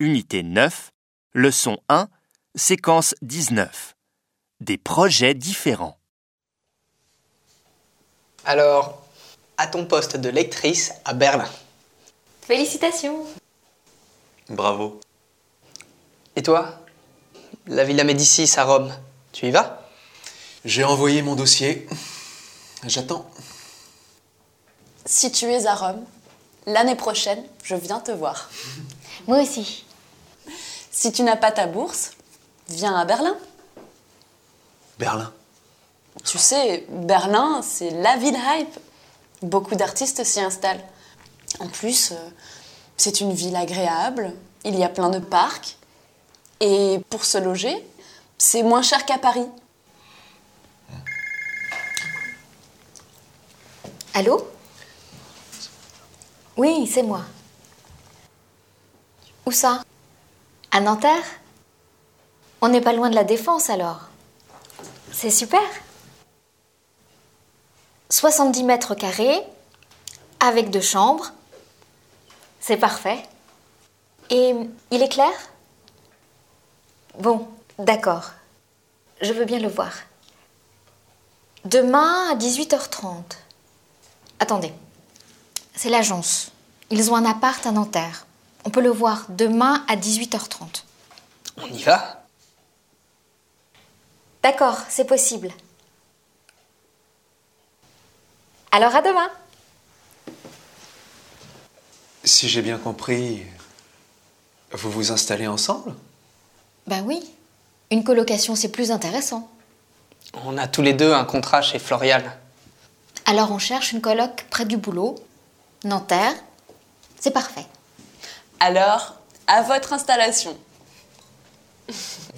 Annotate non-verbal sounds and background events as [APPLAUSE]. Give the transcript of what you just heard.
unité 9, leçon 1, séquence 19. Des projets différents. Alors, à ton poste de lectrice à Berlin. Félicitations Bravo. Et toi? La Villa Médicis à Rome, tu y vas? J'ai envoyé mon dossier. J'attends. Si tu es à Rome, l'année prochaine, je viens te voir. Moi aussi. Si tu n'as pas ta bourse, viens à Berlin. Berlin. Tu sais, Berlin, c'est la ville hype. Beaucoup d'artistes s'y installent. En plus, euh, c'est une ville agréable, il y a plein de parcs. Et pour se loger, c'est moins cher qu'à Paris. Allô? Oui, c'est moi. Où ça? À Nanterre? On n'est pas loin de la défense alors. C'est super. 70 mètres carrés, avec deux chambres. C'est parfait. Et il est clair? Bon, d'accord. Je veux bien le voir. Demain à 18h30. Attendez. C'est l'agence. Ils ont un appart à Nanterre. On peut le voir demain à 18h30. On y va? D'accord, c'est possible. Alors à demain. Si j'ai bien compris, vous vous installez ensemble? Ben oui. Une colocation, c'est plus intéressant. On a tous les deux un contrat chez Florial. Alors on cherche une coloc près du boulot. Nanterre. C'est parfait. Alors, à votre installation. [LAUGHS]